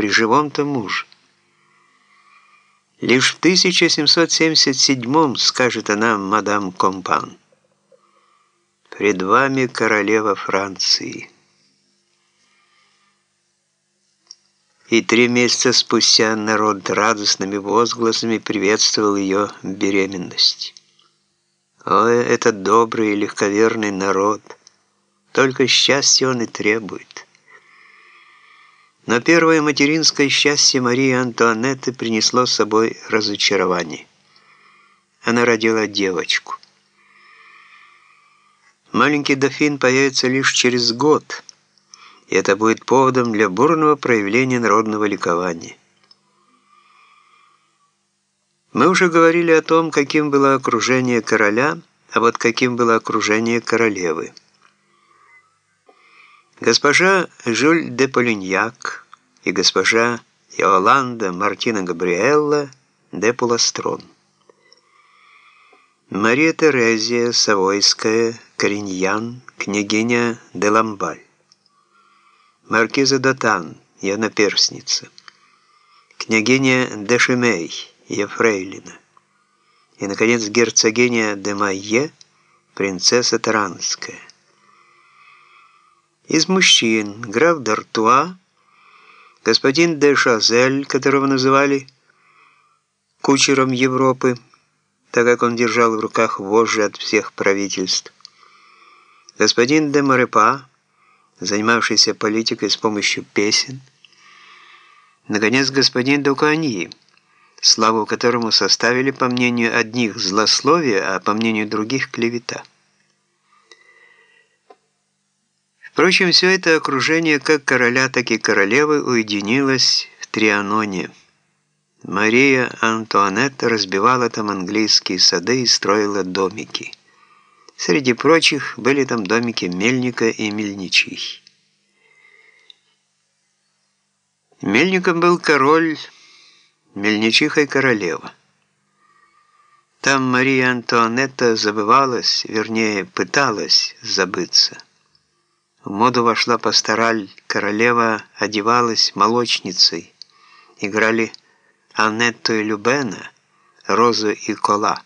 при живом-то муже. Лишь в 1777 скажет она мадам Компан. «Пред вами королева Франции». И три месяца спустя народ радостными возгласами приветствовал ее беременность. Ой, этот добрый и легковерный народ! Только счастья он и требует. Но первое материнское счастье Марии Антуанетты принесло с собой разочарование. Она родила девочку. Маленький дофин появится лишь через год, и это будет поводом для бурного проявления народного ликования. Мы уже говорили о том, каким было окружение короля, а вот каким было окружение королевы. Госпожа Жюль де Полиньяк и госпожа Иоланда Мартина Габриэлла де Пуластрон. Мария Терезия Савойская, Кориньян, княгиня де Ламбаль. Маркиза Датан, ее наперсница. Княгиня де Шемей, Ефрейлина. И, наконец, герцогиня де Майе, принцесса Таранская. Из мужчин. Граф Д'Артуа, господин де Шазель, которого называли кучером Европы, так как он держал в руках вожжи от всех правительств, господин де Марепа, занимавшийся политикой с помощью песен, наконец, господин Дуканьи, славу которому составили, по мнению одних, злословие, а по мнению других, клевета. Впрочем, все это окружение как короля, так и королевы уединилось в Трианоне. Мария Антуанетта разбивала там английские сады и строила домики. Среди прочих были там домики Мельника и Мельничий. Мельником был король, Мельничихой королева. Там Мария Антуанетта забывалась, вернее, пыталась забыться. В моду вошла пастораль, королева одевалась молочницей. Играли Аннетту и Любена, Розу и Кола.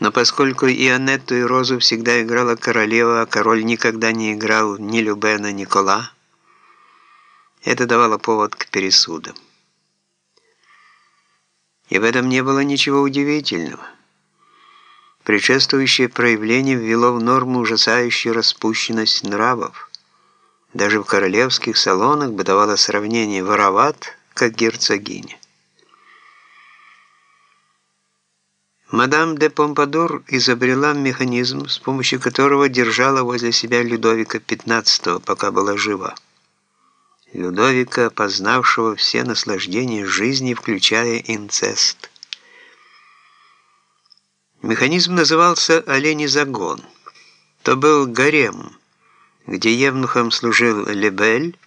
Но поскольку и Аннетту, и Розу всегда играла королева, а король никогда не играл ни Любена, ни Кола, это давало повод к пересудам. И в этом не было ничего удивительного. Предшествующее проявление ввело в норму ужасающую распущенность нравов. Даже в королевских салонах бытовало сравнение вороват, как герцогиня. Мадам де Помпадур изобрела механизм, с помощью которого держала возле себя Людовика XV, пока была жива. Людовика, познавшего все наслаждения жизни, включая инцест. Механизм назывался «Оленей загон». То был гарем, где евнухом служил Лебель,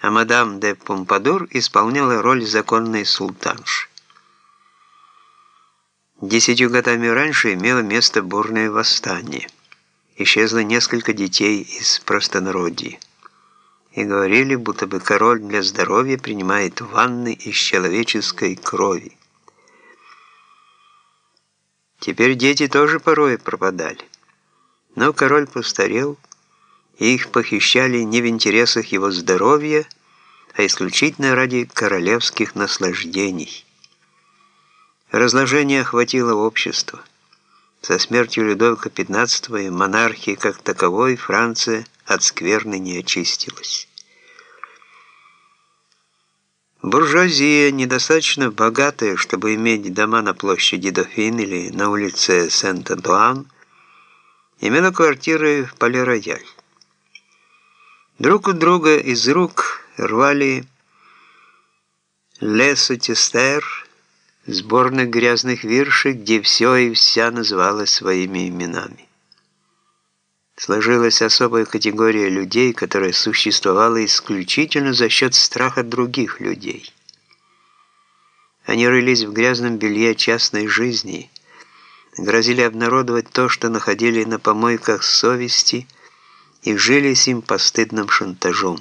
а мадам де Помпадур исполняла роль законной султанши. Десятью годами раньше имело место бурное восстание. Исчезло несколько детей из простонародья. И говорили, будто бы король для здоровья принимает ванны из человеческой крови. Теперь дети тоже порой пропадали. Но король постарел, и их похищали не в интересах его здоровья, а исключительно ради королевских наслаждений. Разложение охватило общество. Со смертью Людовика XV монархии как таковой Франция от скверны не очистилась. Буржуазия, недостаточно богатая, чтобы иметь дома на площади Дофин или на улице Сент-Антуан, имела квартиры в Пале-Рояль. Друг у друга из рук рвали Лесу Тестер, сборных грязных виршей, где все и вся называлось своими именами сложилась особая категория людей, которая существовала исключительно за счет страха других людей. Они рылись в грязном белье частной жизни, грозили обнародовать то, что находили на помойках совести, и жили с им постыдным шантажом.